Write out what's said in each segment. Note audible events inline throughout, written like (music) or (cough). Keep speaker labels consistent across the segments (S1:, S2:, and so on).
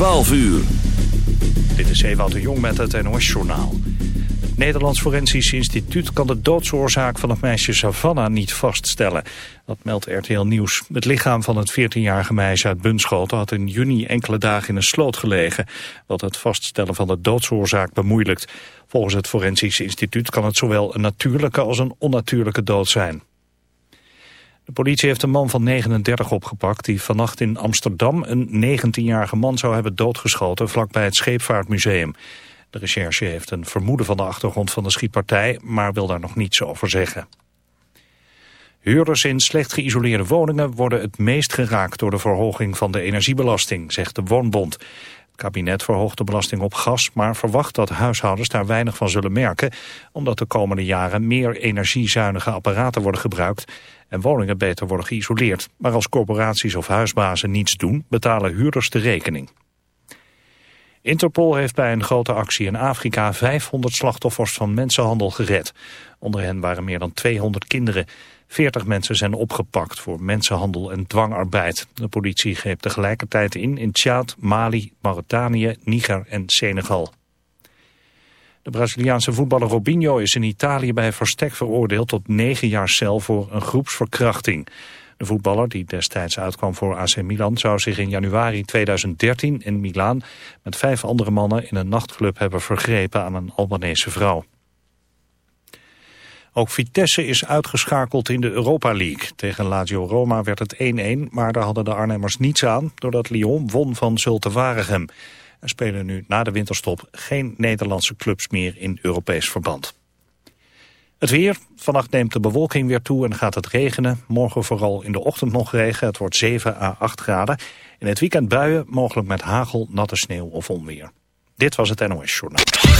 S1: 12 uur.
S2: Dit is Ewout de Jong met het NOS-journaal. Het Nederlands Forensisch Instituut kan de doodsoorzaak van het meisje Savannah niet vaststellen. Dat meldt RTL Nieuws. Het lichaam van het 14-jarige meisje uit Bunschoten had in juni enkele dagen in een sloot gelegen. Wat het vaststellen van de doodsoorzaak bemoeilijkt. Volgens het Forensisch Instituut kan het zowel een natuurlijke als een onnatuurlijke dood zijn. De politie heeft een man van 39 opgepakt die vannacht in Amsterdam een 19-jarige man zou hebben doodgeschoten vlakbij het Scheepvaartmuseum. De recherche heeft een vermoeden van de achtergrond van de schietpartij, maar wil daar nog niets over zeggen. Huurders in slecht geïsoleerde woningen worden het meest geraakt door de verhoging van de energiebelasting, zegt de Woonbond. Kabinet verhoogt de belasting op gas, maar verwacht dat huishoudens daar weinig van zullen merken, omdat de komende jaren meer energiezuinige apparaten worden gebruikt en woningen beter worden geïsoleerd. Maar als corporaties of huisbazen niets doen, betalen huurders de rekening. Interpol heeft bij een grote actie in Afrika 500 slachtoffers van mensenhandel gered. Onder hen waren meer dan 200 kinderen. 40 mensen zijn opgepakt voor mensenhandel en dwangarbeid. De politie greep tegelijkertijd in in Tjaad, Mali, Mauritanië, Niger en Senegal. De Braziliaanse voetballer Robinho is in Italië bij verstek veroordeeld tot negen jaar cel voor een groepsverkrachting. De voetballer, die destijds uitkwam voor AC Milan, zou zich in januari 2013 in Milaan met vijf andere mannen in een nachtclub hebben vergrepen aan een Albanese vrouw. Ook Vitesse is uitgeschakeld in de Europa League. Tegen Lazio Roma werd het 1-1, maar daar hadden de Arnhemmers niets aan... doordat Lyon won van Zulte Waregem. Er spelen nu na de winterstop geen Nederlandse clubs meer in Europees verband. Het weer. Vannacht neemt de bewolking weer toe en gaat het regenen. Morgen vooral in de ochtend nog regen. Het wordt 7 à 8 graden. In het weekend buien, mogelijk met hagel, natte sneeuw of onweer. Dit was het NOS Journaal.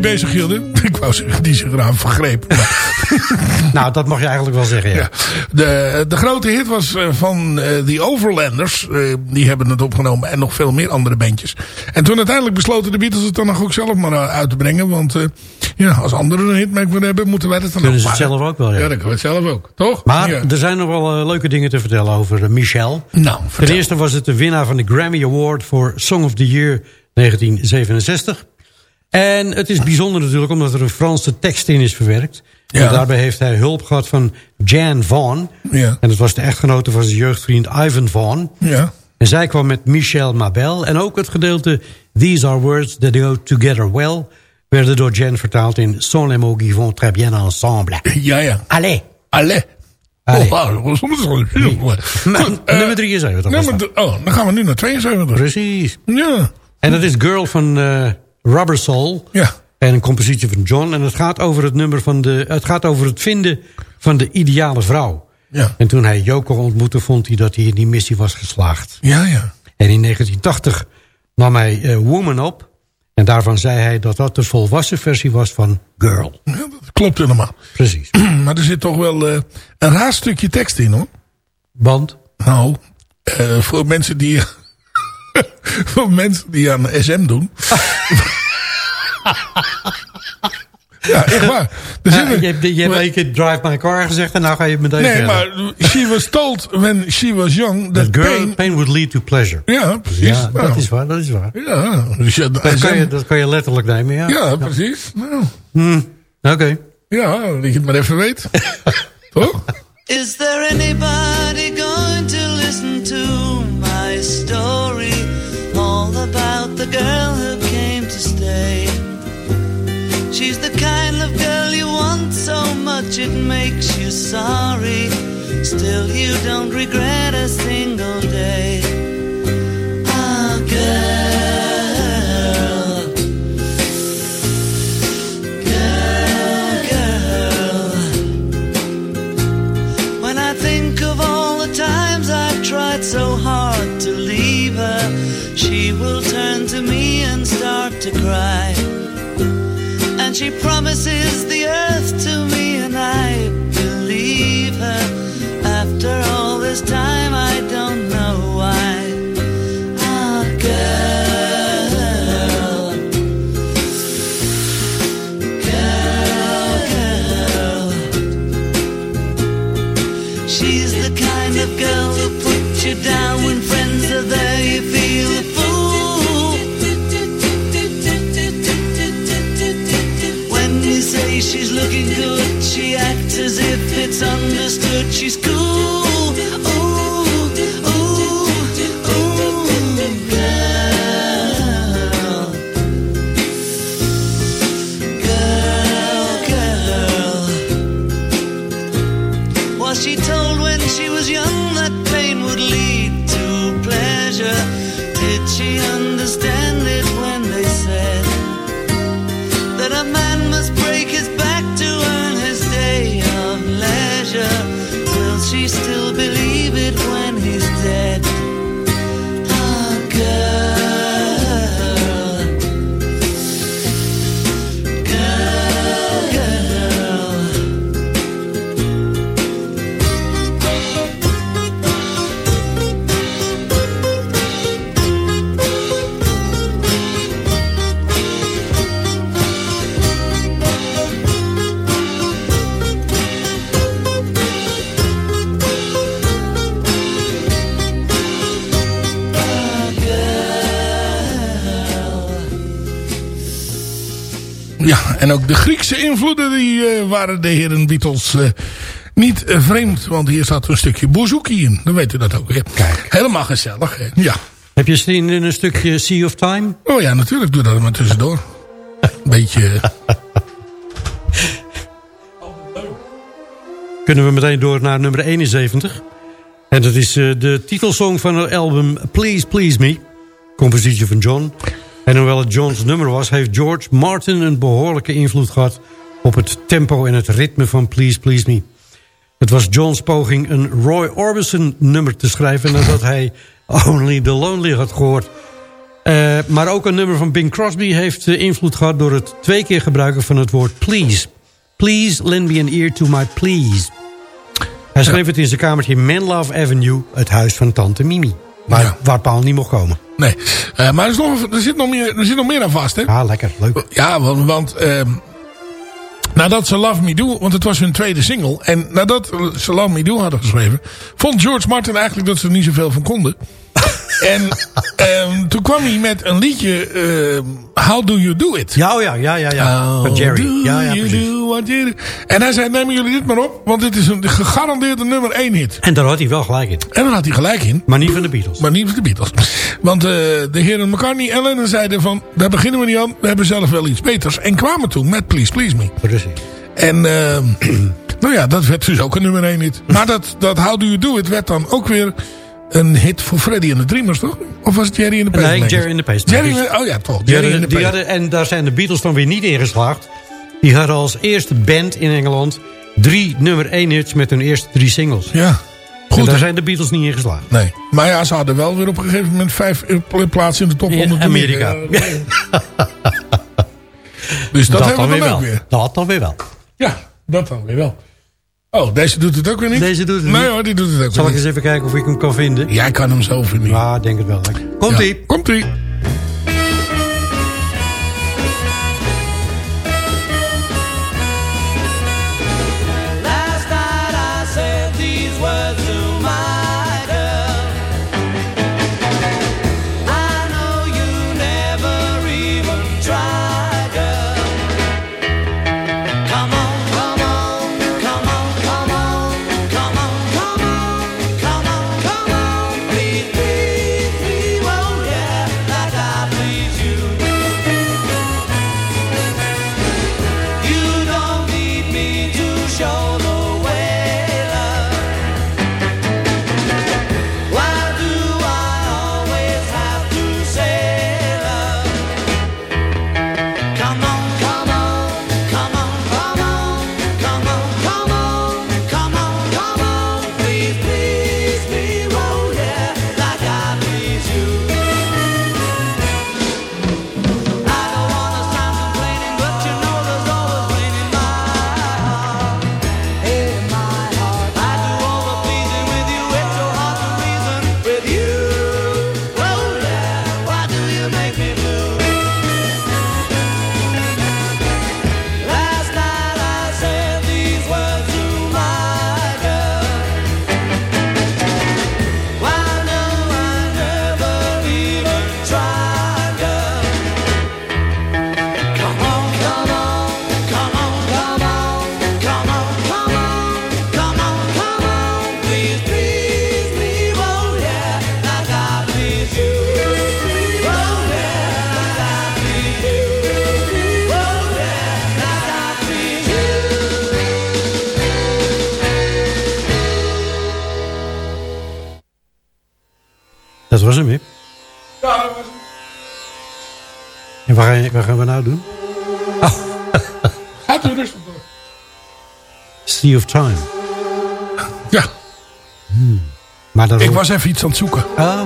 S3: Bezig hielden. (laughs) Ik wou zeggen, die zich eraan vergreep. (laughs) nou, dat mag je eigenlijk wel zeggen, ja.
S4: De, de grote hit was uh, van uh, The Overlanders. Uh, die hebben het opgenomen. En nog veel meer andere bandjes. En toen uiteindelijk besloten de Beatles het dan nog ook zelf maar uit te brengen. Want ja, als anderen een hitmerk willen hebben, moeten wij het dan
S3: Kunnen ze het zelf ook wel, ja.
S4: Ja, dat kunnen we het zelf ook. Toch?
S3: Maar ja. er zijn nog wel leuke dingen te vertellen over Michel.
S4: Nou, vertel.
S3: Ten eerste was het de winnaar van de Grammy Award voor Song of the Year 1967. En het is bijzonder natuurlijk omdat er een Franse tekst in is verwerkt. Ja. En daarbij heeft hij hulp gehad van Jan Vaughan.
S4: Ja.
S3: En dat was de echtgenote van zijn jeugdvriend Ivan Vaughan.
S4: Ja.
S3: En zij kwam met Michel Mabel. En ook het gedeelte These are words that go together well... werden door Jan vertaald in Sans les mots qui vont très bien ensemble.
S4: Ja, ja.
S3: Allez.
S4: Allez.
S3: Allez.
S4: Oh, het heel (laughs) goed.
S3: Maar, nummer 73. was
S4: Nummer,
S3: dat.
S4: oh, dan gaan we nu naar 72.
S3: Precies.
S4: Ja.
S3: En dat is Girl van uh, Rubber Soul.
S4: Ja.
S3: En een compositie van John. En het gaat over het nummer van de. Het gaat over het vinden van de ideale vrouw.
S4: Ja.
S3: En toen hij Joko ontmoette, vond hij dat hij in die missie was geslaagd.
S4: Ja, ja.
S3: En in 1980 nam hij uh, Woman op. En daarvan zei hij dat dat de volwassen versie was van Girl.
S4: ja dat klopt helemaal.
S3: Precies. (clears throat)
S4: Maar er zit toch wel uh, een raar stukje tekst in, hoor.
S3: Want?
S4: Nou, uh, voor mensen die... voor mensen die aan SM doen... Ja, echt waar. Er
S3: ja, je hebt, je hebt een keer Drive My Car gezegd en nou ga je meteen
S4: Nee,
S3: verder.
S4: maar she was told when she was young that,
S3: that girl,
S4: pain...
S3: pain would lead to pleasure.
S4: Ja, precies.
S3: Ja,
S4: nou,
S3: dat is waar, dat is waar.
S4: Ja, dus ja,
S3: Dat kan, je, dat kan je letterlijk nemen, ja.
S4: ja precies. Nou,
S3: Hmm, Oké. Okay.
S4: ja, dat je het maar even weet. (laughs) Toch?
S5: Is there anybody much it makes you sorry. Still, you don't regret a single day. Ah, girl. Girl, girl. When I think of all the times I've tried so hard to leave her, she will turn to me and start to cry. And she promises the earth to me, this time,
S4: Beatles uh, niet uh, vreemd. Want hier zat een stukje bouzouki in. Dan weet u dat ook weer.
S3: Kijk.
S4: Helemaal gezellig. Hè? Ja.
S3: Heb je zin in een stukje Sea of Time?
S4: Oh ja, natuurlijk. Doe dat maar tussendoor. (laughs) Beetje... (laughs)
S3: Kunnen we meteen door naar nummer 71. En dat is uh, de titelsong van het album Please Please Me. Compositie van John. En hoewel het John's nummer was... heeft George Martin een behoorlijke invloed gehad... op het tempo en het ritme van Please Please Me. Het was John's poging een Roy Orbison nummer te schrijven... nadat hij Only the Lonely had gehoord. Uh, maar ook een nummer van Bing Crosby heeft invloed gehad... door het twee keer gebruiken van het woord please. Please lend me an ear to my please. Hij schreef het in zijn kamertje Manlove Avenue, het huis van tante Mimi. Waar,
S4: Ja.
S3: waar Paul niet mocht komen.
S4: Nee. Eh, maar er, is nog, er, zit nog meer, er zit nog meer aan vast, hè?
S3: Ah, lekker, leuk.
S4: Ja, want, want ehm, nadat ze Love Me Do, want het was hun tweede single. En nadat ze Love Me Do hadden geschreven, vond George Martin eigenlijk dat ze er niet zoveel van konden. En ehm, toen kwam hij met een liedje, ehm, How Do You Do It?
S3: Ja, oh ja, ja, ja. ja. Van Jerry.
S4: do
S3: Ja, ja,
S4: you
S3: precies.
S4: do what you do? En hij zei, nemen jullie dit maar op, want dit is een gegarandeerde nummer 1 hit.
S3: En daar had hij wel gelijk in.
S4: En daar had hij gelijk in.
S3: Maar niet van de Beatles.
S4: Maar niet van de Beatles. Want eh, de heren McCartney en Lennon zeiden van... daar beginnen we niet aan, we hebben zelf wel iets beters. En kwamen toen met Please Please Me.
S3: Precies.
S4: En ehm, (clears throat) nou ja, dat werd dus ook een nummer 1 hit. Maar dat, dat How Do You Do It werd dan ook weer een hit voor Freddy and the Dreamers, toch? Of was het Jerry in
S3: Nee,
S4: Pacemakers?
S3: Jerry and the Pacemakers.
S4: Jerry, oh ja, toch. Jerry
S3: die
S4: Pacemakers.
S3: hadden, en daar zijn de Beatles dan weer niet in geslaagd. Die hadden als eerste band in Engeland drie nummer 1 hits met hun eerste drie singles.
S4: Ja,
S3: en
S4: goed.
S3: daar
S4: hè?
S3: zijn de Beatles niet in geslaagd.
S4: Nee. Maar ja, ze hadden wel weer op een gegeven moment vijf eh, plaatsen in de top
S3: In
S4: 100.
S3: Amerika.
S4: Ja, (laughs) Dus dat, hebben we dan ook
S3: wel.
S4: weer.
S3: Dat dan weer wel.
S4: Ja, dat dan weer wel. Oh, deze doet het ook weer niet?
S3: Deze doet het
S4: nee
S3: niet.
S4: hoor, die doet het ook
S3: Zal ik eens even kijken of ik hem kan vinden?
S4: Jij kan hem zo vinden.
S3: Ja, denk het wel. Komt ie.
S4: Ja, Komt-ie.
S3: Dat was hem, hè? En wat gaan, wat gaan we nou doen? (laughs)
S4: Gaat u rustig door.
S3: Sea of Time.
S4: Ja,
S3: Maar dan
S4: ik was even iets aan het zoeken.
S3: Oh,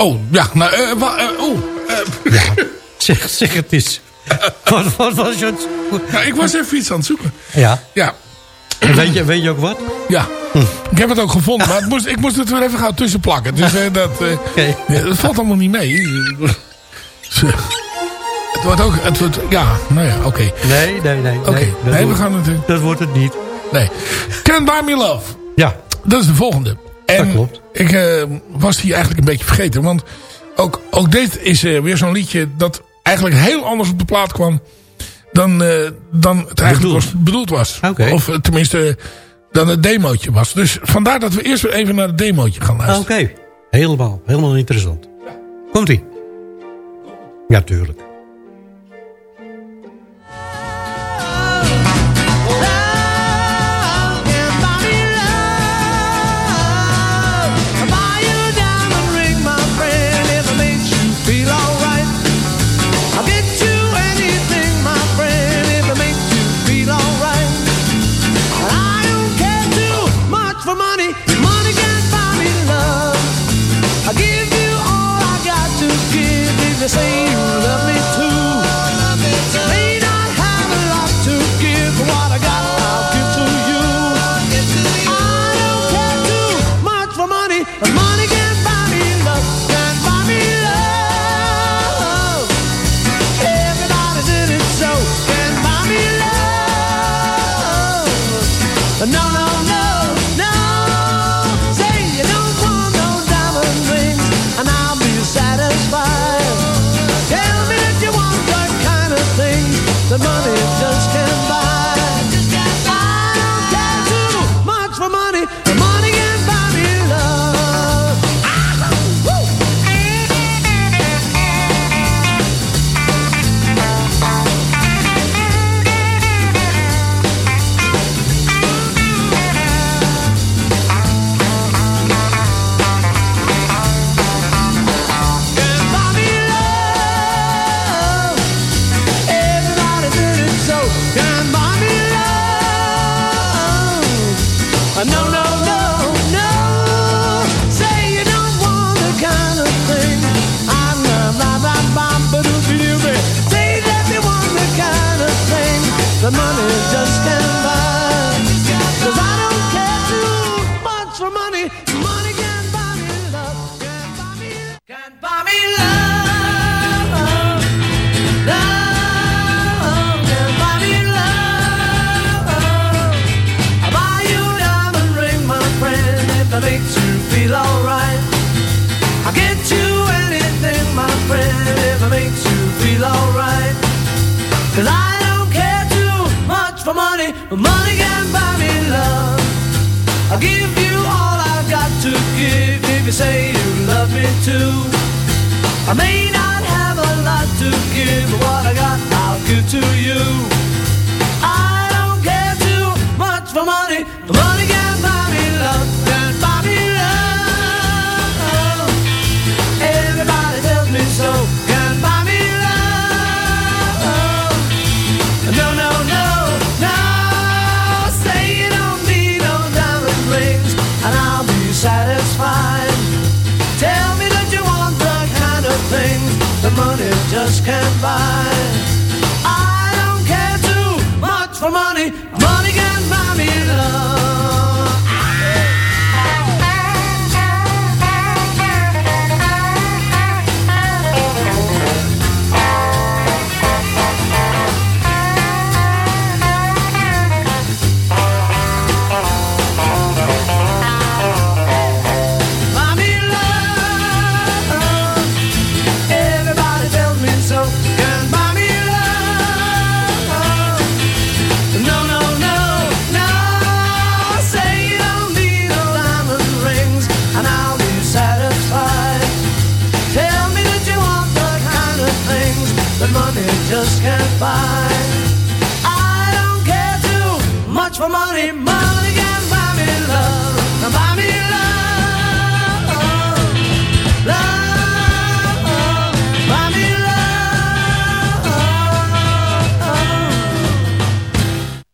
S4: Oh, ja, nou, eh, eh, oh. eh,
S3: ja. zeg, zeg het eens. wat, wat was je
S4: ja, ik was even iets aan het zoeken.
S3: Ja.
S4: Ja,
S3: En weet je, weet je ook wat?
S4: ja. Ik heb het ook gevonden, maar het moest, ik moest het weer even gaan tussen plakken. Dus eh, dat, eh, ja, dat valt allemaal niet mee. Het wordt ook, het wordt, ja, nou ja, oké.
S3: Nee, nee, nee.
S4: Oké,
S3: nee,
S4: we gaan het,
S3: Dat wordt het niet.
S4: nee. Can't Buy Me Love.
S3: Ja.
S4: Dat is de volgende. En
S3: Dat klopt.
S4: ik eh, was die eigenlijk een beetje vergeten. Want ook, ook dit is eh, weer zo'n liedje dat eigenlijk heel anders op de plaat kwam. Dan, eh, dan het eigenlijk
S3: Bedoeld.
S4: was, bedoeld was.
S3: Oké.
S4: Of tenminste dan het demootje was. Dus vandaar dat we eerst weer even naar het demootje gaan
S3: Oké.
S4: luisteren.
S3: Helemaal, helemaal interessant. Komt-ie. Ja, tuurlijk.
S5: I may not have a lot to give, but what I got I'll give to you. Money just can't buy. Just can't buy. I don't care too much for money. Money can buy me love. Buy me love. Love. Buy me love.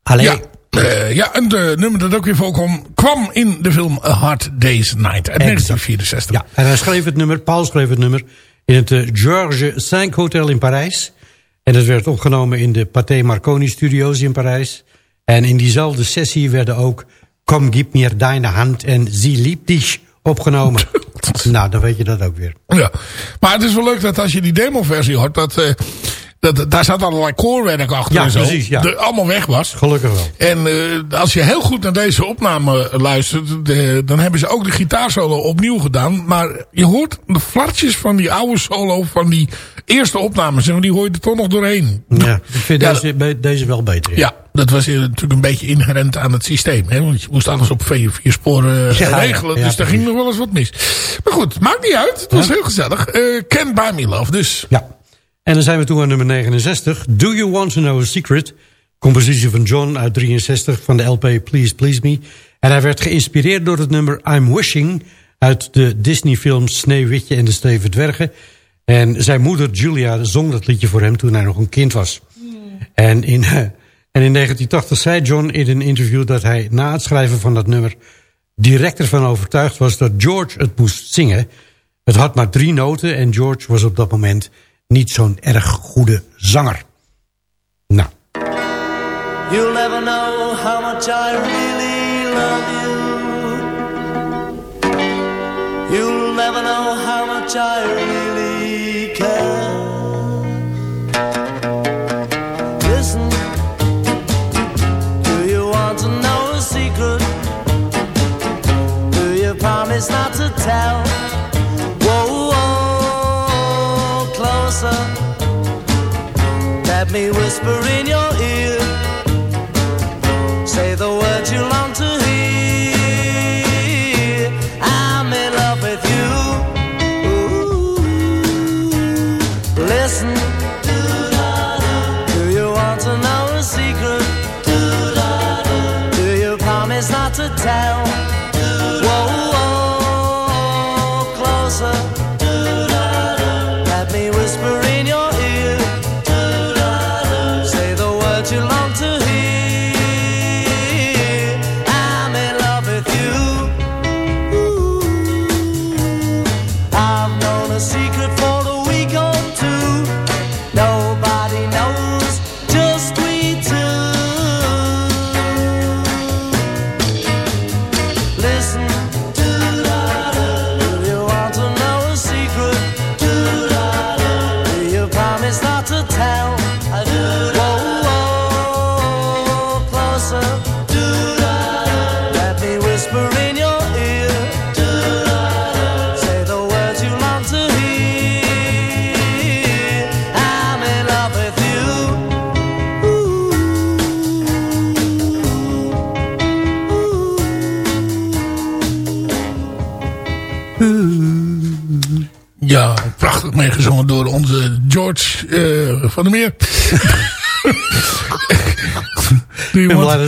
S3: Allee,
S4: Ja, eh, ja en de nummer dat ook weer voorkwam kwam in de film A Hard Day's Night uit 1964.
S3: Ja, en hij schreef het nummer, Paul schreef het nummer... in het eh, Georges V Hotel in Parijs. En het werd opgenomen in de Pathé Marconi Studios in Parijs. En in diezelfde sessie werden ook... Kom, gib mir deine Hand en Sie liebt dich opgenomen. (laughs) nou, dan weet je dat ook weer.
S4: Ja, maar het is wel leuk dat als je die demoversie hoort, dat, eh, dat daar zat allerlei koorwerk achter
S3: Ja,
S4: en zo.
S3: precies, ja.
S4: De, allemaal weg was.
S3: Gelukkig wel.
S4: En eh, als je heel goed naar deze opname luistert, de- dan hebben ze ook de gitaarsolo opnieuw gedaan. Maar je hoort de flartjes van die oude solo van die eerste opnames. En die hoor je er toch nog doorheen.
S3: Ja, ik vind
S4: Ja,
S3: deze, deze wel beter. ja.
S4: Ja, dat was eh, natuurlijk een beetje inherent aan het systeem. Hè? Want je moest alles op vier, vier sporen eh,
S3: Ja,
S4: regelen. dus daar ging nog wel eens wat mis. Maar goed, maakt niet uit. Het was heel gezellig. Eh Ken Buy Me Love dus.
S3: Ja. En dan zijn we toe aan nummer 69. Do You Want To Know A Secret? Compositie van John uit 63 van de LP Please Please Me. En hij werd geïnspireerd door het nummer I'm Wishing... uit de Disney-film Sneeuwwitje en de Steven Dwergen. En zijn moeder Julia zong dat liedje voor hem toen hij nog een kind was. En, in, (laughs) en in 1980 zei John in een interview dat hij na het schrijven van dat nummer... direct ervan overtuigd was dat George het moest zingen... Het had maar drie noten en George was op dat moment niet zo'n erg goede zanger. Nou,
S5: You'll never know how much I really love you. You'll never know how much I really care. Listen, do you want to know a secret? Do you promise not to tell? Closer. Let me whisper in your ear. Say the words you long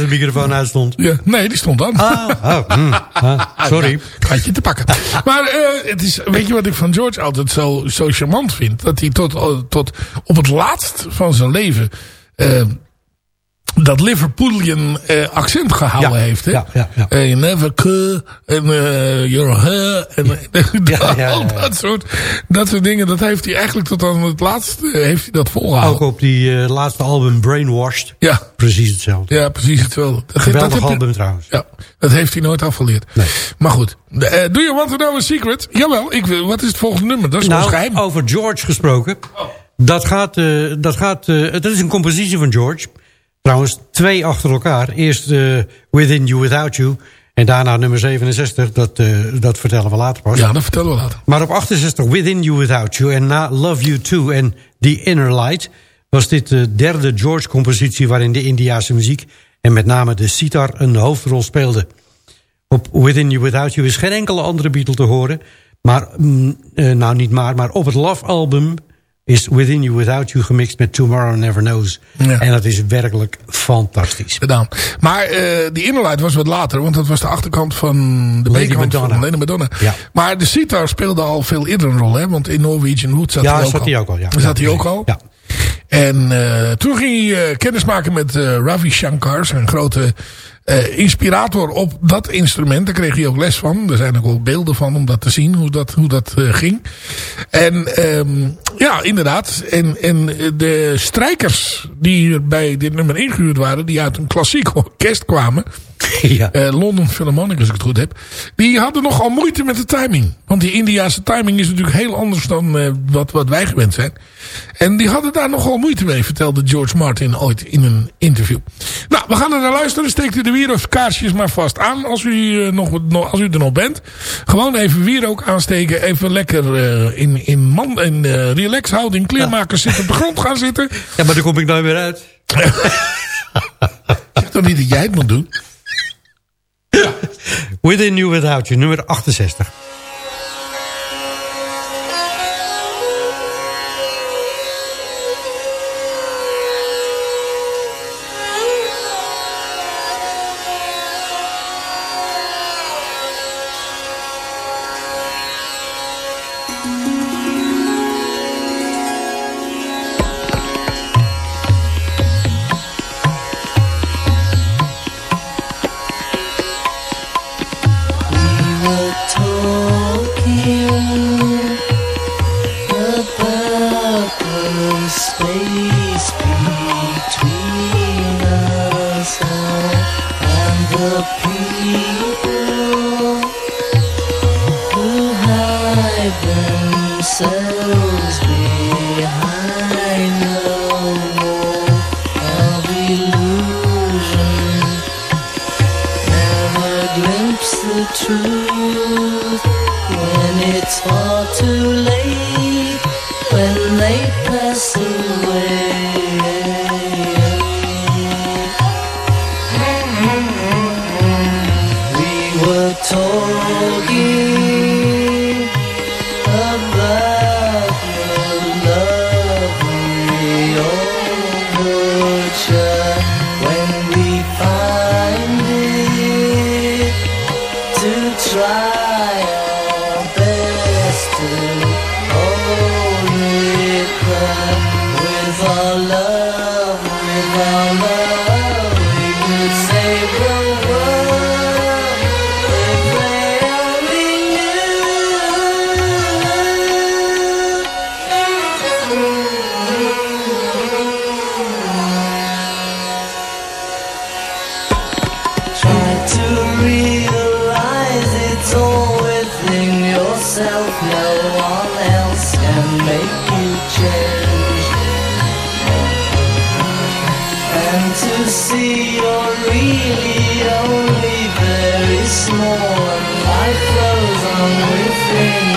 S5: de microfoon uitstond.
S4: Ja, nee, die stond aan.
S5: Ah, oh, mm, ah, (laughs) sorry.
S4: Had je te pakken. Maar uh, het is, weet je wat ik van George altijd zo, zo charmant vind? Dat hij tot, tot op het laatst van zijn leven... Uh, dat Liverpoolian uh, accent gehouden heeft. Hè?
S5: Ja, ja, ja.
S4: Uh, you never could, en uh, you're her, en ja, (laughs) (laughs) dat, soort, dat soort dingen. Dat heeft hij eigenlijk tot aan het laatste heeft hij dat volgehouden.
S5: Ook op die laatste album Brainwashed.
S4: Ja.
S5: Precies hetzelfde.
S4: Ja, precies hetzelfde.
S5: Dat, Geweldig dat album trouwens.
S4: Ja, dat heeft hij nooit afgeleerd.
S5: Nee.
S4: Maar goed. Do you want to know a secret? Jawel, ik, wat is het volgende nummer? Dat is
S5: nou,
S4: geheim.
S5: over George gesproken. Oh. Dat gaat, dat gaat, dat is een compositie van George... Trouwens, twee achter elkaar. Eerst uh, Within You Without You. En daarna nummer 67. Dat, uh, dat vertellen we later pas.
S4: Ja, dat vertellen we later.
S5: Maar op 68 Within You Without You. En na Love You Too en The Inner Light... was dit de derde George-compositie... waarin de Indiase muziek en met name de sitar een hoofdrol speelde. Op Within You Without You is geen enkele andere Beatle te horen. Maar, mm, uh, nou niet maar, maar op het Love-album is Within You Without You gemixt met Tomorrow Never Knows. Ja. En dat is werkelijk fantastisch.
S4: Gedaan. Maar uh, die Innerlight was wat later, want dat was de achterkant van de
S5: Lady Madonna.
S4: van Lady Madonna.
S5: Ja.
S4: Maar de sitar speelde al veel eerder een rol, hè? want in Norwegian Wood zat
S5: ja,
S4: hij ook
S5: zat
S4: al.
S5: Hij ook al ja.
S4: Zat hij ook al.
S5: Ja.
S4: En uh, toen ging hij uh, kennis maken met Ravi Shankar, zijn grote uh, inspirator op dat instrument. Daar kreeg hij ook les van. Er zijn ook wel beelden van om dat te zien, hoe dat, hoe dat uh, ging. En um, ja, inderdaad. En, en de strijkers die bij dit nummer ingehuurd waren, die uit een klassiek orkest kwamen. (laughs)
S5: Ja.
S4: Uh, London Philharmonic, als ik het goed heb. Die hadden nogal moeite met de timing. Want die Indiase timing is natuurlijk heel anders dan uh, wat, wat wij gewend zijn. En die hadden daar nogal moeite mee, vertelde George Martin ooit in een interview. Nou, we gaan er naar luisteren. Steekt u de wierookkaarsjes maar vast aan als u, uh, nog, als u er nog bent. Gewoon even wierook aansteken. Even lekker in, in, man, in relax houding, kleermakers ja. zitten op de grond gaan zitten.
S5: Ja, maar daar kom ik nou weer uit. (laughs)
S4: zeg toch niet dat jij het moet doen? (laughs)
S5: Within You Without You, nummer 68. You're really only very small life flows on within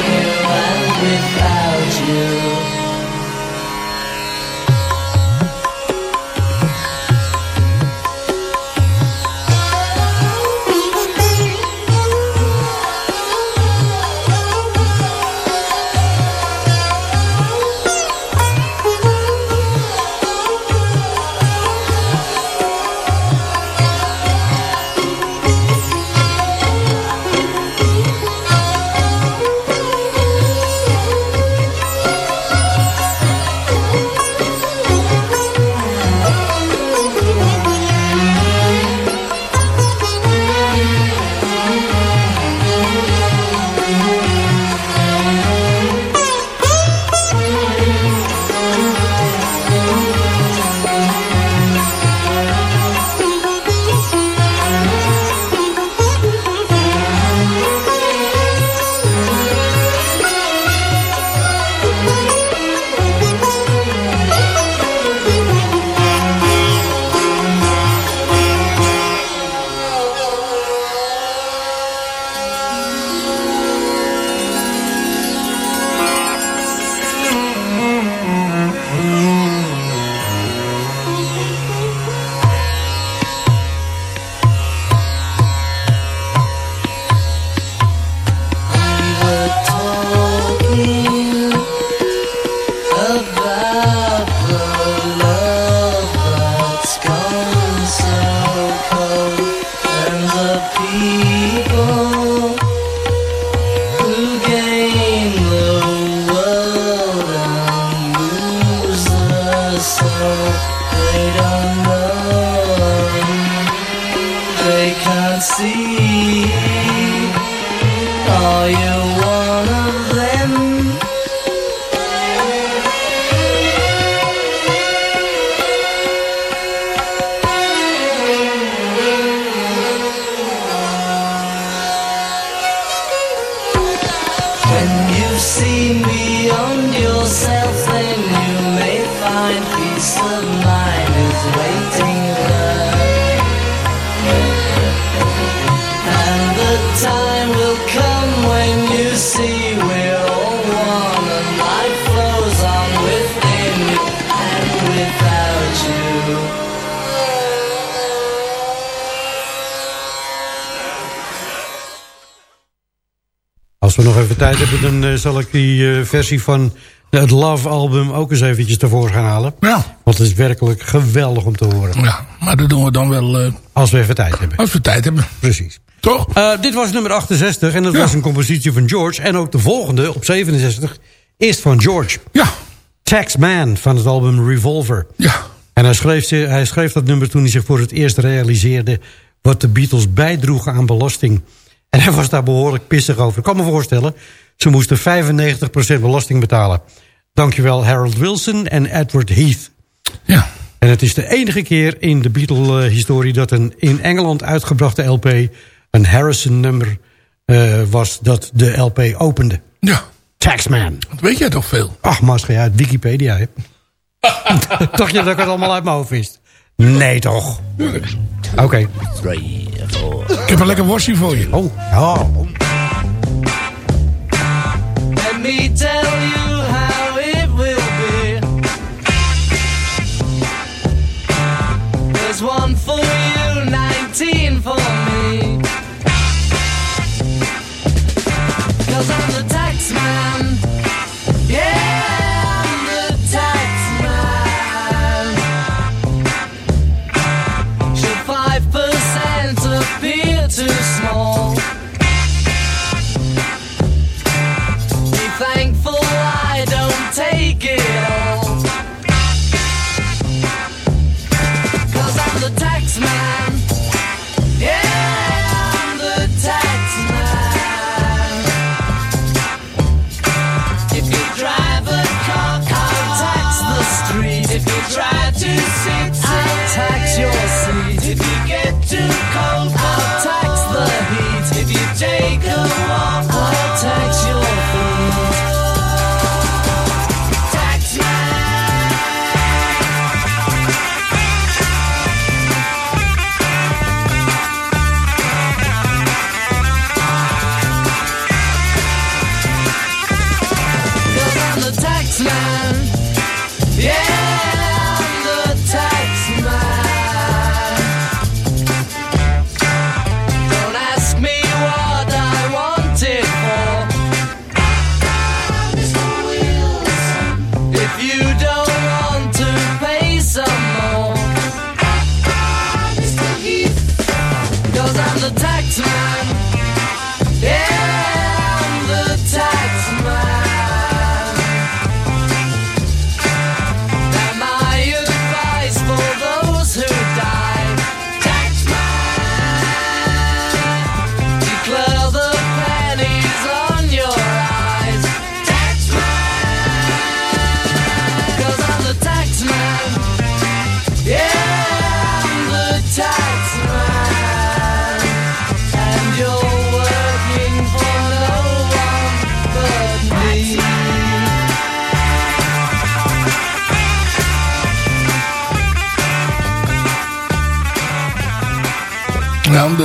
S3: zal ik die eh, versie van het Love album ook eens eventjes tevoren gaan halen.
S4: Ja,
S3: Want het is werkelijk geweldig om te horen.
S4: ja, maar dat doen we dan wel eh,
S3: Als we even tijd hebben.
S4: als we tijd hebben.
S3: Precies.
S4: Toch?
S3: Eh, dit was nummer 68 en dat
S4: Ja.
S3: was een compositie van George. En ook de volgende, op 67, is van George.
S4: Ja,
S3: Taxman van het album Revolver.
S4: ja.
S3: En hij schreef, hij schreef dat nummer toen hij zich voor het eerst realiseerde... wat de Beatles bijdroegen aan belasting. En hij was daar behoorlijk pissig over. Ik kan me voorstellen, ze moesten 95% belasting betalen. Dankjewel Harold Wilson en Edward Heath.
S4: Ja,
S3: En het is de enige keer in de Beatle-historie... dat een in Engeland uitgebrachte LP een Harrison-nummer eh, was... dat de LP opende.
S4: ja.
S3: Taxman.
S4: Dat weet jij toch veel?
S3: Ach, masker, ja, uit Wikipedia, hè? (laughs) Dacht je dat ik het allemaal uit mijn hoofd wist? Nee, toch? Oké.
S4: Ik heb een lekker worstje voor je.
S3: Oh, ja. oh.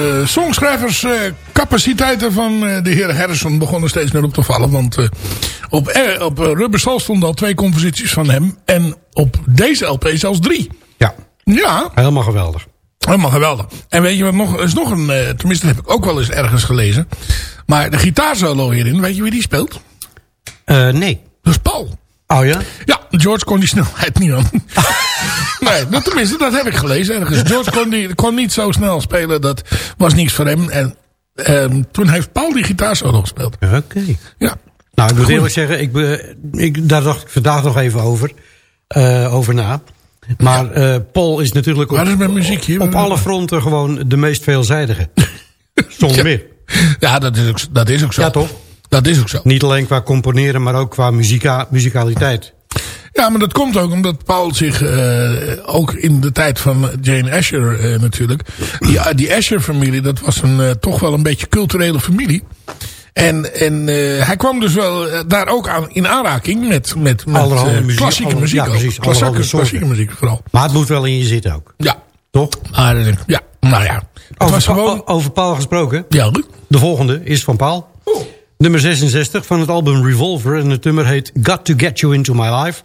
S4: De songschrijverscapaciteiten van eh, de heer Harrison begonnen steeds meer op te vallen. Want eh, op, eh, op eh, Rubber Soul stonden al twee composities van hem. En op deze LP zelfs drie.
S3: Ja,
S4: Ja,
S3: helemaal geweldig.
S4: helemaal geweldig. En weet je wat nog? Er is nog een, eh, tenminste dat heb ik ook wel eens ergens gelezen. Maar de gitaarsolo hierin, weet je wie die speelt?
S3: Eh, nee.
S4: Dat is Paul.
S3: Oh ja?
S4: Ja, George kon die snelheid niet aan. (laughs) nee, dat, tenminste, dat heb ik gelezen ergens. George kon, die, kon niet zo snel spelen, dat was niets voor hem. En ehm, toen heeft Paul die gitaarsolo gespeeld.
S3: Oké.
S4: Ja,
S3: Nou, ik moet
S4: Goed.
S3: eerlijk zeggen, ik, ik, daar dacht ik vandaag nog even over. uh, over na. Maar uh, Paul is natuurlijk op,
S4: is met muziek hier?
S3: op alle fronten gewoon de meest veelzijdige. (laughs) Zonder
S4: Ja.
S3: meer.
S4: Ja, dat is, ook, dat is ook zo.
S3: Ja, toch?
S4: Dat is ook zo.
S3: Niet alleen qua componeren, maar ook qua muzika muzikaliteit.
S4: Ja, maar dat komt ook omdat Paul zich uh, ook in de tijd van Jane Asher uh, natuurlijk. Die, die Asher-familie, dat was een, uh, toch wel een beetje culturele familie. En, en hij kwam dus wel daar ook aan, in aanraking met, met, met
S3: muziek,
S4: klassieke
S3: alle,
S4: muziek.
S3: Ja, precies,
S4: klassieke, klassieke muziek vooral.
S3: Maar het moet wel in je zitten ook.
S4: Ja.
S3: Toch?
S4: Maar, ja, nou ja. Het
S3: over,
S4: was gewoon...
S3: over Paul gesproken.
S4: Ja,
S3: De volgende is van Paul. Oh. Nummer 66 van het album Revolver. En het nummer heet Got to Get You Into My Life.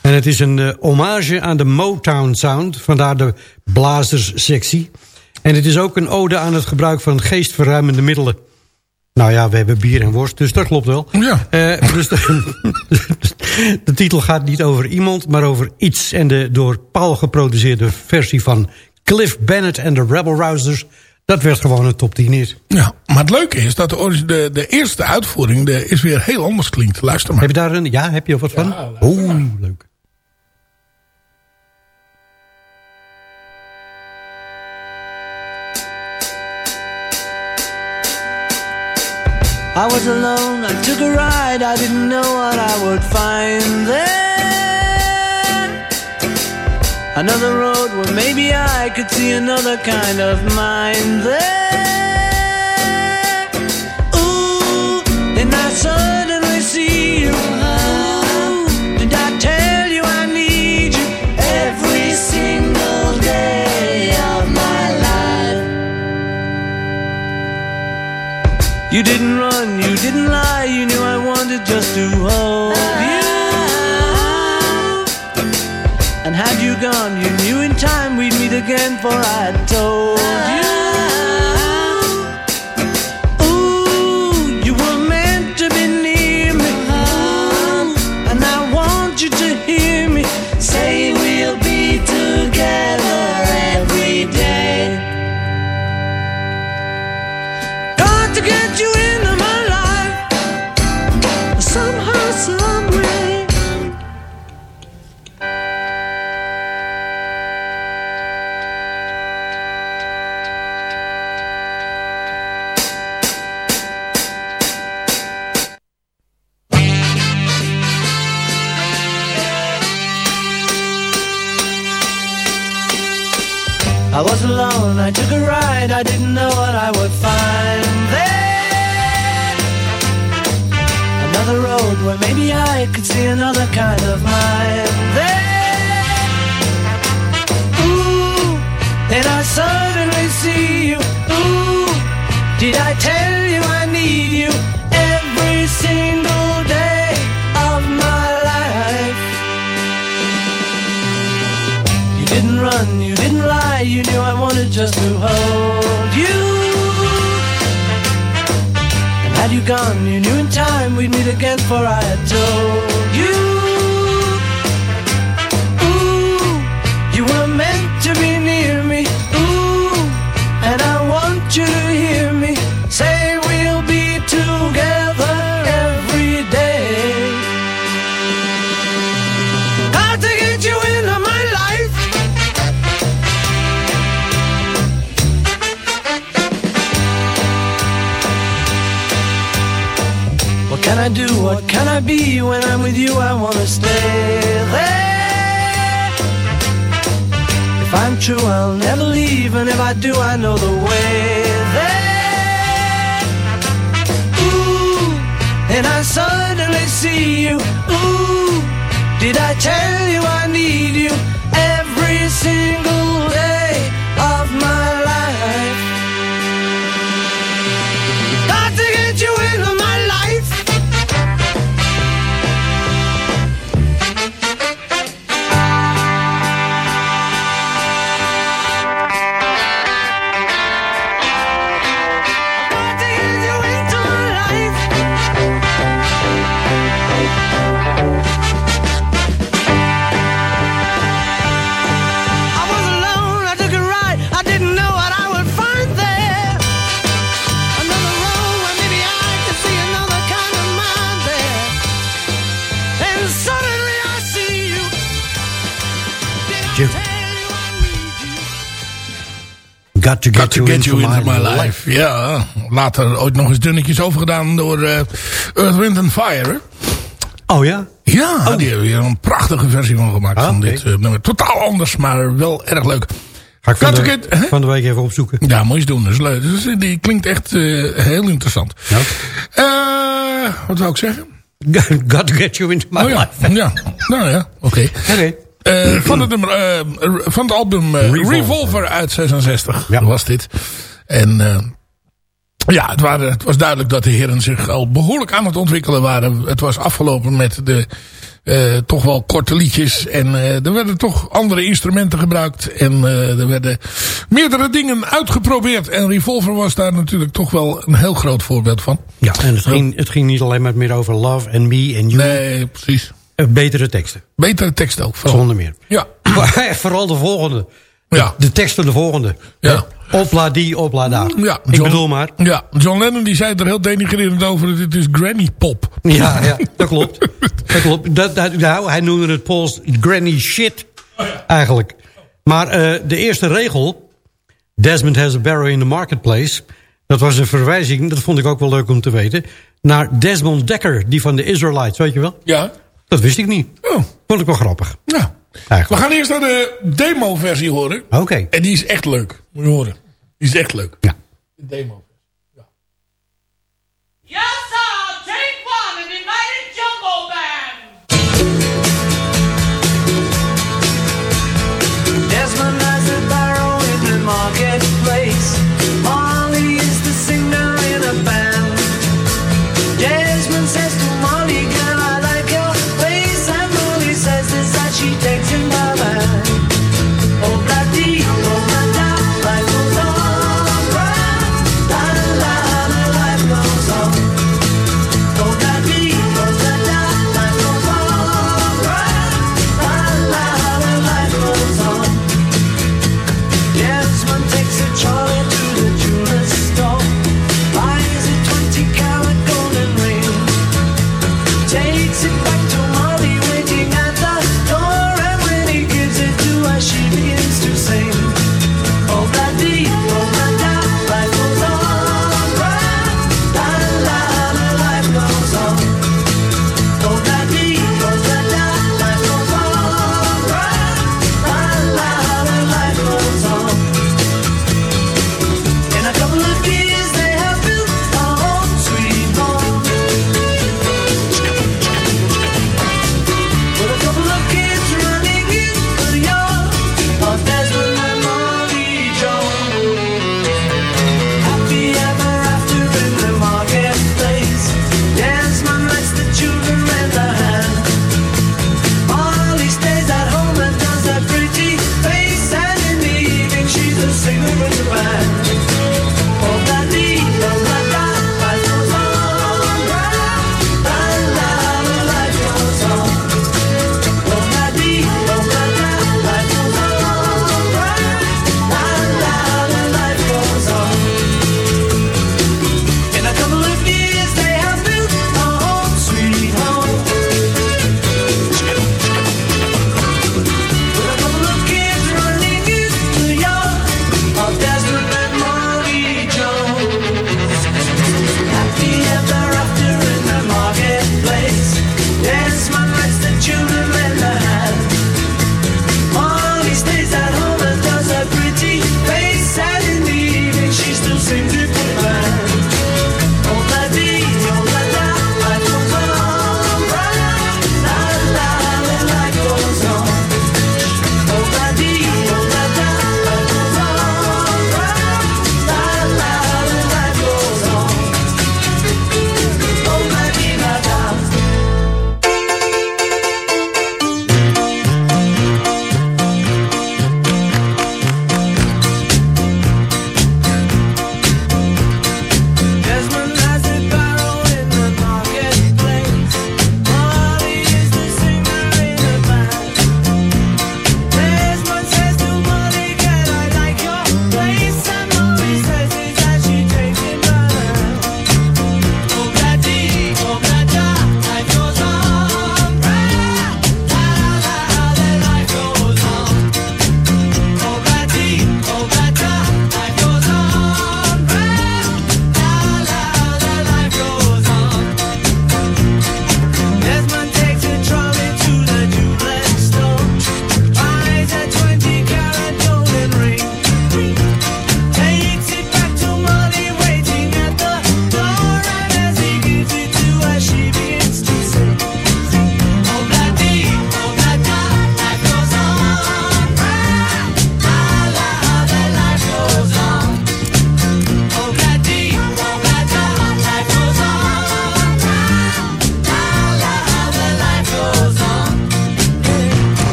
S3: En het is een uh, hommage aan de Motown sound. Vandaar de blazerssectie. En het is ook een ode aan het gebruik van geestverruimende middelen. Nou ja, we hebben bier en worst, dus dat klopt wel.
S4: Ja.
S3: Uh, dus de, (laughs) de, titel gaat niet over iemand, maar over iets. En de door Paul geproduceerde versie van Cliff Bennett en de Rebel Rousers... dat werd gewoon een top 10 hit.
S4: Ja, maar het leuke is dat de, de, de eerste uitvoering de, is weer heel anders klinkt. Luister maar.
S3: Heb je daar een... Ja, heb je er wat van?
S4: Ja,
S3: Oeh, leuk.
S1: I was alone, I took a ride, I didn't know what I would find there. Another road where maybe I could see another kind of mind there. Ooh, then I suddenly see you. Ooh, did I tell you I need you every single day of my life? You didn't run, you didn't lie, you knew I wanted just to hold you. And had you gone, you knew in time we'd meet again, for I told you. If I'm true, I'll never leave, and if I do, I know the way there. Ooh, and I suddenly see you. Ooh, did I tell you I need you every single day of my life? Got to get, Got to you,
S3: get into,
S4: you into
S3: my,
S4: my
S3: life.
S4: life. Ja, later ooit nog eens dunnetjes overgedaan door eh, Earth, Wind and Fire.
S3: Oh ja?
S4: Ja, die hebben hier een prachtige versie van gemaakt.
S3: Ah,
S4: van dit eh, nummer. Totaal anders, maar wel erg leuk.
S3: Ga ik van de,
S4: get-
S3: van de week even opzoeken.
S4: Ja, moet je doen. Dat is leuk. Dus, eh, die klinkt echt eh, heel interessant.
S3: Ja.
S4: Wat wou ik zeggen? (laughs)
S3: Got to get you into my
S4: Oh ja,
S3: life.
S4: ja. nou ja, oké.
S3: Oké.
S4: Eh, van, het nummer, eh, van het album eh,
S3: Revolver.
S4: Revolver. uit 66
S3: Ja.
S4: was dit. En ja, het, waren, het was duidelijk dat de heren zich al behoorlijk aan het ontwikkelen waren. Het was afgelopen met de toch wel korte liedjes. En er werden toch andere instrumenten gebruikt. En er werden meerdere dingen uitgeprobeerd. En Revolver was daar natuurlijk toch wel een heel groot voorbeeld van.
S3: Ja, en het ging, het ging niet alleen maar meer over love and me and you.
S4: Nee, precies.
S3: Eh, Betere teksten,
S4: Betere tekst ook. vooral.
S3: zonder meer.
S4: Ja, (laughs)
S3: Maar Vooral de volgende.
S4: ja.
S3: De tekst van de volgende.
S4: Ja.
S3: Opla die, opla daar.
S4: Ja,
S3: Ik bedoel maar.
S4: Ja, John Lennon die zei er heel denigrerend over. Dit is granny pop.
S3: Ja, ja dat klopt. Dat klopt. Dat, dat, nou, hij noemde het Paul's granny shit. Eigenlijk. Maar eh, de eerste regel... Desmond has a barrow in the marketplace... dat was een verwijzing, dat vond ik ook wel leuk om te weten... naar Desmond Dekker, die van de Israelites, weet je wel?
S4: Ja.
S3: Dat wist ik niet.
S4: Oh,
S3: Vond ik wel grappig.
S4: ja. We
S3: Eigenlijk.
S4: gaan eerst naar de demo-versie horen.
S3: Oké.
S4: En die is echt leuk. Moet je horen. Die is echt leuk.
S3: Ja.
S4: De demo.
S1: Yes, sir.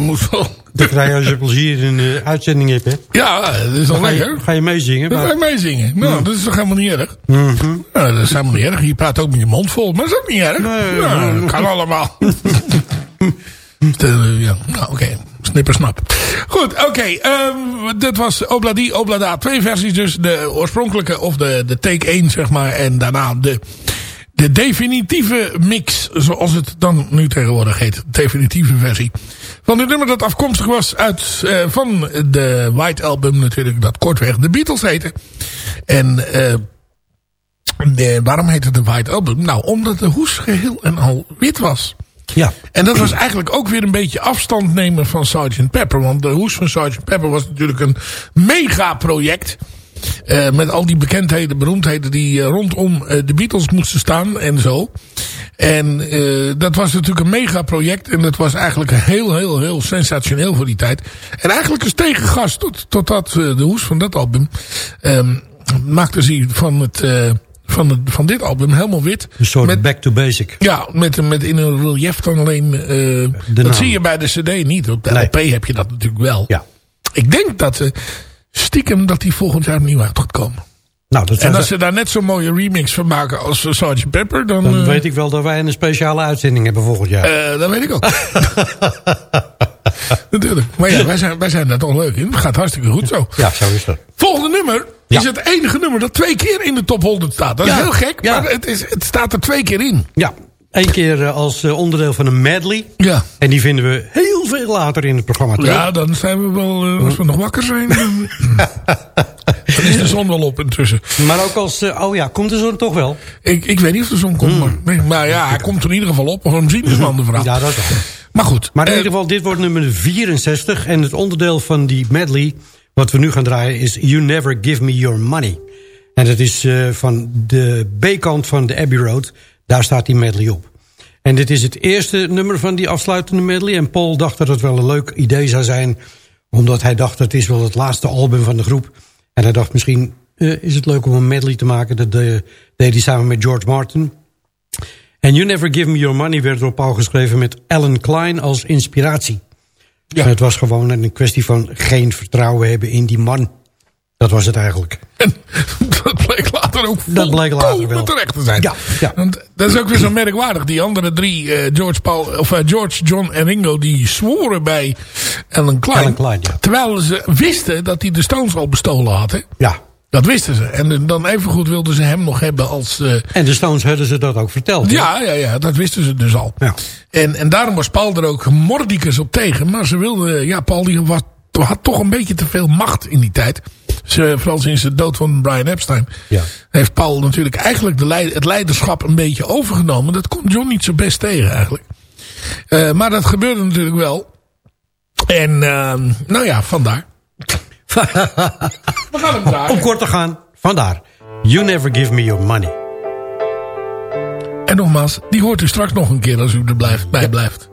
S4: Je moet wel...
S3: Dan krijg je als je plezier in de uitzending hebt, hè.
S4: Ja, dat is wel
S3: Ga
S4: lekker.
S3: ga je meezingen.
S4: Dan ga je meezingen. Nou, dat is toch helemaal niet erg? Nou, dat is helemaal niet erg. Je praat ook met je mond vol, maar dat is ook niet erg.
S3: Nee,
S4: nou, dat kan allemaal. (laughs) De- ja, nou, oké. Snippersnap. Goed, oké. ehm, dit was Obladi, Oblada. Twee versies dus. De oorspronkelijke of de, de take 1, zeg maar. En daarna de, de definitieve mix. Zoals het dan nu tegenwoordig heet. Definitieve versie. Van dit nummer dat afkomstig was uit, eh, van de White Album natuurlijk. Dat kortweg de Beatles heette. En... eh de, waarom heette het de White Album? Nou, omdat de hoes geheel en al wit was.
S3: ja,
S4: En dat was eigenlijk ook weer een beetje afstand nemen van Sgt. Pepper. Want de hoes van Sgt. Pepper was natuurlijk een mega project. Eh, met al die bekendheden, beroemdheden die eh, rondom eh, de Beatles moesten staan en zo. En dat was natuurlijk een mega project. En dat was eigenlijk heel, heel, heel sensationeel voor die tijd. En eigenlijk als tegengas tot, totdat eh, de hoes van dat album... ehm maakte ze van, het, van, van dit album helemaal wit.
S3: een soort
S4: Met-
S3: back to basic.
S4: ja, met, met in een relief dan alleen. dat zie je bij de cd niet. Op de
S3: Nee.
S4: LP heb je dat natuurlijk wel.
S3: Ja.
S4: Ik denk dat eh, stiekem dat die volgend jaar opnieuw uit gaat komen.
S3: Nou, dat
S4: En als
S3: ze-
S4: daar net zo'n mooie remix van maken als uh, Sgt. Pepper, dan,
S3: dan
S4: eh,
S3: weet ik wel dat wij een speciale uitzending hebben volgend jaar.
S4: eh, dat weet ik ook. (laughs) Natuurlijk. Maar ja, wij zijn, wij zijn daar toch leuk in. Het gaat hartstikke goed zo.
S3: ja, zo is dat.
S4: Volgende nummer
S3: Ja.
S4: is het enige nummer dat twee keer in de top 100 staat. Dat is
S3: Ja.
S4: heel gek,
S3: Ja.
S4: maar het, is, het staat er twee keer in.
S3: Ja, één keer eh, als eh, onderdeel van een medley.
S4: Ja.
S3: En die vinden we heel veel later in het programma terug.
S4: Ja, dan zijn we wel, eh, als we nog wakker zijn. Dan, (laughs) is de zon wel op intussen.
S3: Maar ook als... oh ja, komt de zon toch wel?
S4: Ik, ik weet niet of de zon komt, maar, nee, maar ja, hij komt er in ieder geval op. Of hem zien is een ander verhaal.
S3: Ja, dat is wel.
S4: Maar goed.
S3: Maar in ieder geval, dit wordt nummer 64. En het onderdeel van die medley, wat we nu gaan draaien... is You Never Give Me Your Money. En dat is van de B-kant van de Abbey Road. Daar staat die medley op. En dit is het eerste nummer van die afsluitende medley. En Paul dacht dat het wel een leuk idee zou zijn... omdat hij dacht dat het is wel het laatste album van de groep. En hij dacht misschien eh, is het leuk om een medley te maken. Dat de- deed hij samen met George Martin... En You Never Give Me Your Money werd door Paul geschreven met Alan Klein als inspiratie.
S4: Ja.
S3: En het was gewoon een kwestie van geen vertrouwen hebben in die man. Dat was het eigenlijk.
S4: En dat bleek later ook
S3: Dat bleek later wel.
S4: terecht te zijn.
S3: Ja, ja.
S4: Want dat is ook weer zo merkwaardig. Die andere drie, eh, George, Paul, of, eh, George, John en Ringo, die zworen bij Alan Klein.
S3: Klein, ja.
S4: Terwijl ze wisten dat hij de Stones al bestolen had. Hè?
S3: Ja.
S4: Dat wisten ze. En dan evengoed wilden ze hem nog hebben als... eh,
S3: En de Stones hadden ze dat ook verteld.
S4: ja, ja, ja, dat wisten ze dus al.
S3: Ja.
S4: En, en daarom was Paul er ook mordicus op tegen. Maar ze wilden... Ja, Paul die was, had toch een beetje te veel macht in die tijd. Ze, vooral sinds de dood van Brian Epstein.
S3: Ja.
S4: Heeft Paul natuurlijk eigenlijk de leid- het leiderschap een beetje overgenomen. Dat kon John niet zo best tegen eigenlijk. Eh, maar dat gebeurde natuurlijk wel. En ehm, nou ja, vandaar. (laughs) We gaan hem draaien.
S3: Om kort te gaan, vandaar. You Never Give Me Your Money.
S4: En nogmaals, die hoort u straks nog een keer als u er blijft, bij blijft.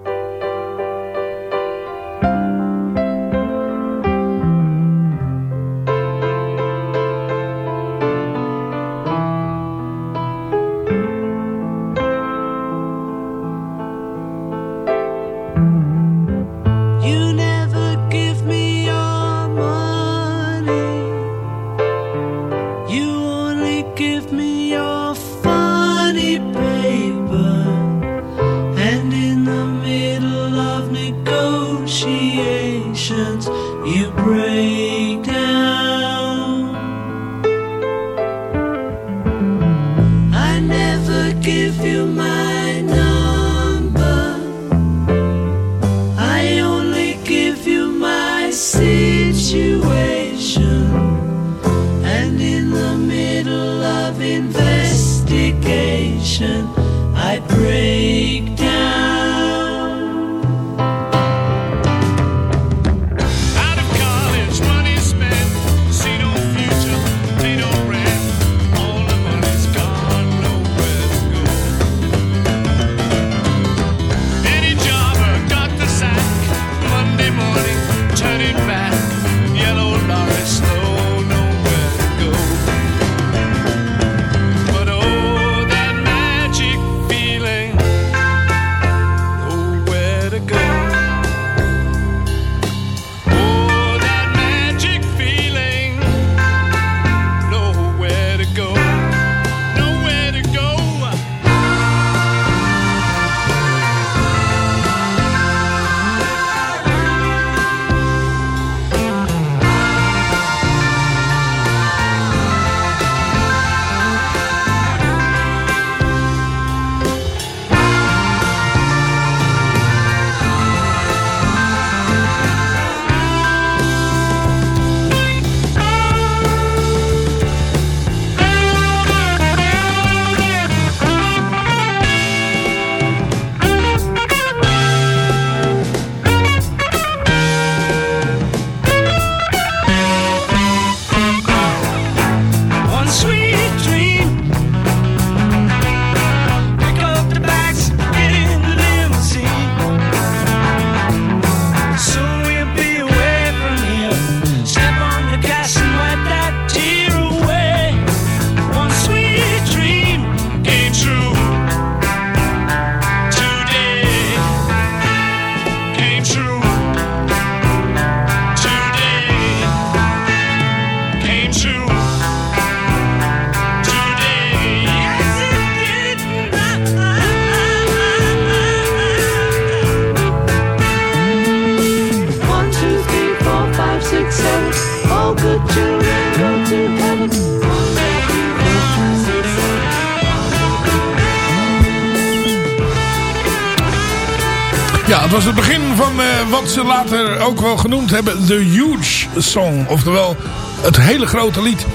S4: Was het begin van uh, wat ze later ook wel genoemd hebben... The Huge Song. Oftewel het hele grote lied.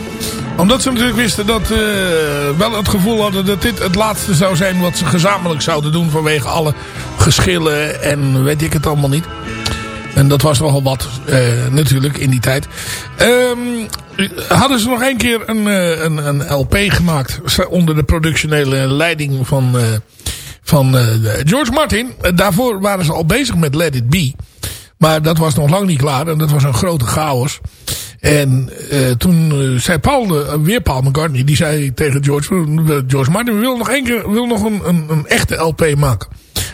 S4: Omdat ze natuurlijk wisten dat... Uh, wel het gevoel hadden dat dit het laatste zou zijn... wat ze gezamenlijk zouden doen vanwege alle geschillen en weet ik het allemaal niet. En dat was nogal wat uh, natuurlijk in die tijd. Um, hadden ze nog een keer een, een, een LP gemaakt... onder de productionele leiding van van uh, George Martin. Daarvoor waren ze al bezig met Let It Be. Maar dat was nog lang niet klaar. En dat was een grote chaos. En uh, toen zei Paul, weer Paul McCartney, die zei tegen George, George Martin, we willen nog, één keer, wil nog een, een, een echte LP maken.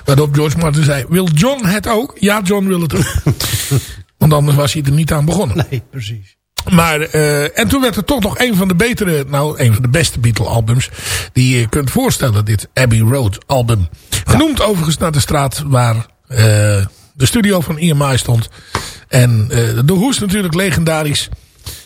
S4: Waarop George Martin zei, wil John het ook? Ja, John wil het ook. (laughs) Want anders was hij er niet aan begonnen.
S5: Nee, precies.
S4: Maar, uh, en toen werd het toch nog een van de betere, nou, een van de beste Beatle albums die je kunt voorstellen, dit Abbey Road album. Genoemd overigens naar de straat waar uh, de studio van EMI stond. En uh, de hoes natuurlijk legendarisch.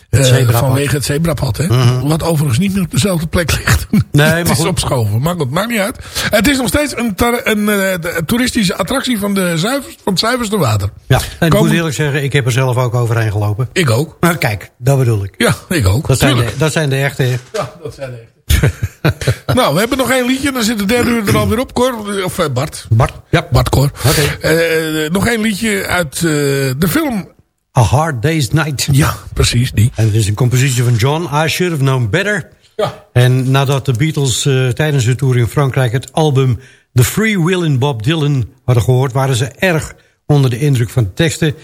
S5: Het
S4: vanwege het zebrapad. Hè?
S5: Mhm.
S4: Wat overigens niet meer op dezelfde plek ligt.
S5: Nee, (laughs)
S4: het
S5: maar
S4: is
S5: goed.
S4: opschoven. Maar dat maakt niet uit. Het is nog steeds een, een, een toeristische attractie van, de zuivers, van het zuiverste water.
S5: Ja, en ik moet eerlijk zeggen, ik heb er zelf ook overheen gelopen.
S4: Ik ook.
S5: Maar kijk, dat bedoel ik.
S4: Ja, ik ook.
S5: Dat zijn, de, dat zijn de echte.
S4: Ja, dat zijn de echte. (laughs) nou, we hebben nog één liedje. Dan zit de derde uur er alweer op, Cor. Of eh, Bart.
S5: Bart, ja.
S4: Bart Cor.
S5: Oké.
S4: Eh, nog één liedje uit eh, de film.
S5: A Hard Day's Night.
S4: Ja, precies, die.
S5: En het is een compositie van John. I Should Have Known Better.
S4: Ja.
S5: En nadat de Beatles uh, tijdens hun tour in Frankrijk het album The Free Will in Bob Dylan hadden gehoord... waren ze erg onder de indruk van de teksten.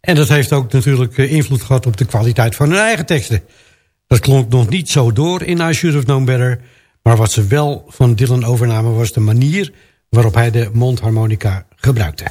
S5: En dat heeft ook natuurlijk uh, invloed gehad op de kwaliteit van hun eigen teksten. Dat klonk nog niet zo door in I Should Have Known Better... maar wat ze wel van Dylan overnamen was de manier waarop hij de mondharmonica gebruikte.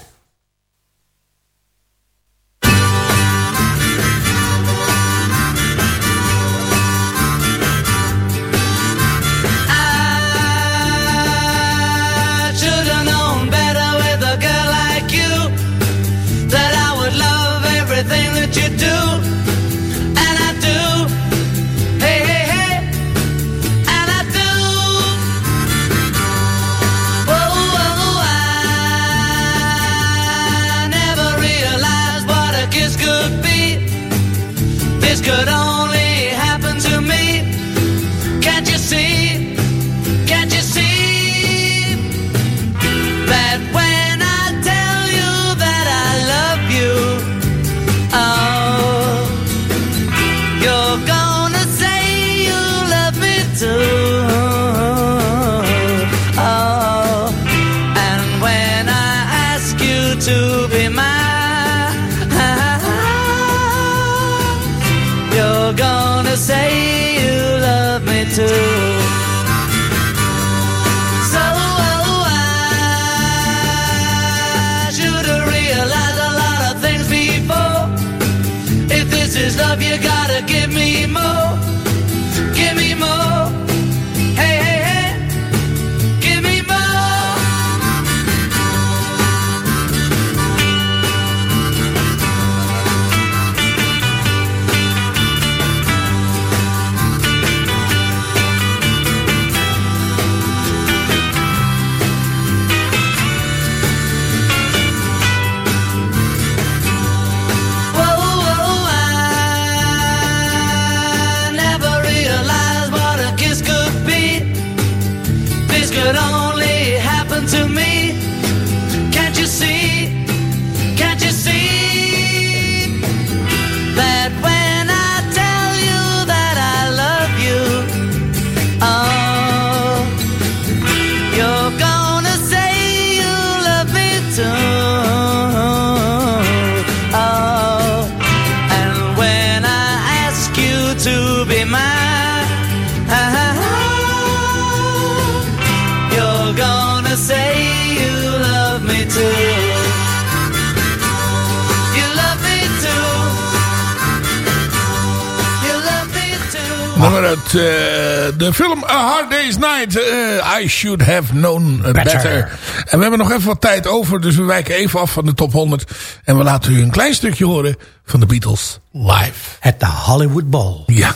S4: Night. Uh, I Should Have Known better.
S5: Better.
S4: En we hebben nog even wat tijd over. Dus we wijken even af van de top 100. En we laten u een klein stukje horen van de Beatles live.
S5: At the Hollywood Bowl.
S4: Ja.